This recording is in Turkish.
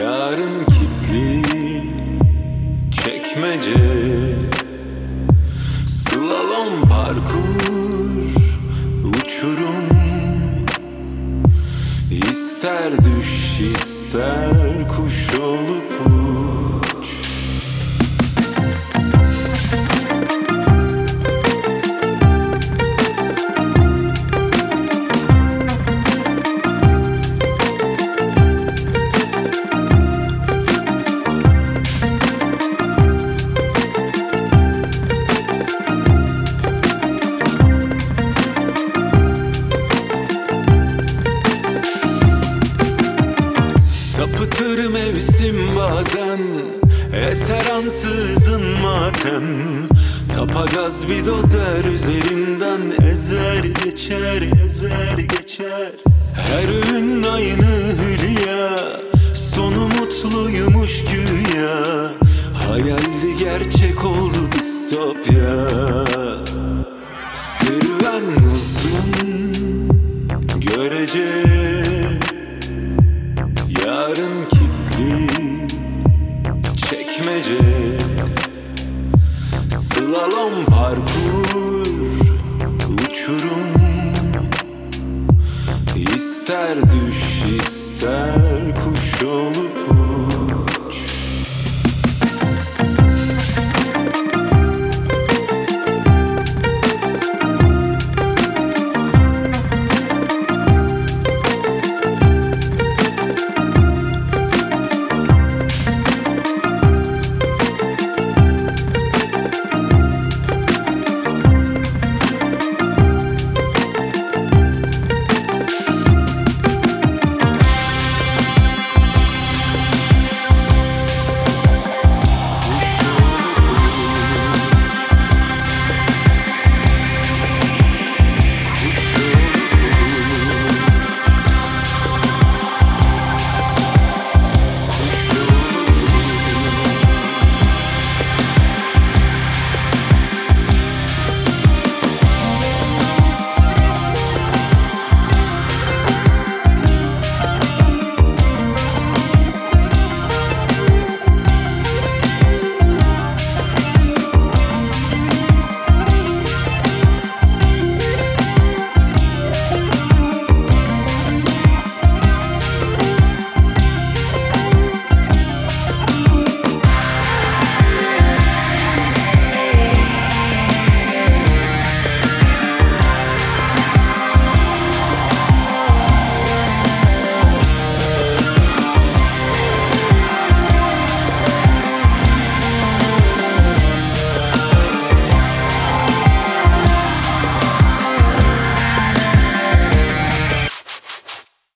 Yarın kitli çekmece Slalom parkur uçurum. İster düş ister kuş olup uç Sapıtır mevsim bazen Eser ansızın matem. Tapagaz bir dozer üzerinden Ezer geçer ezer geçer. Her ün aynı hülya korkur uçurum. İster düş ister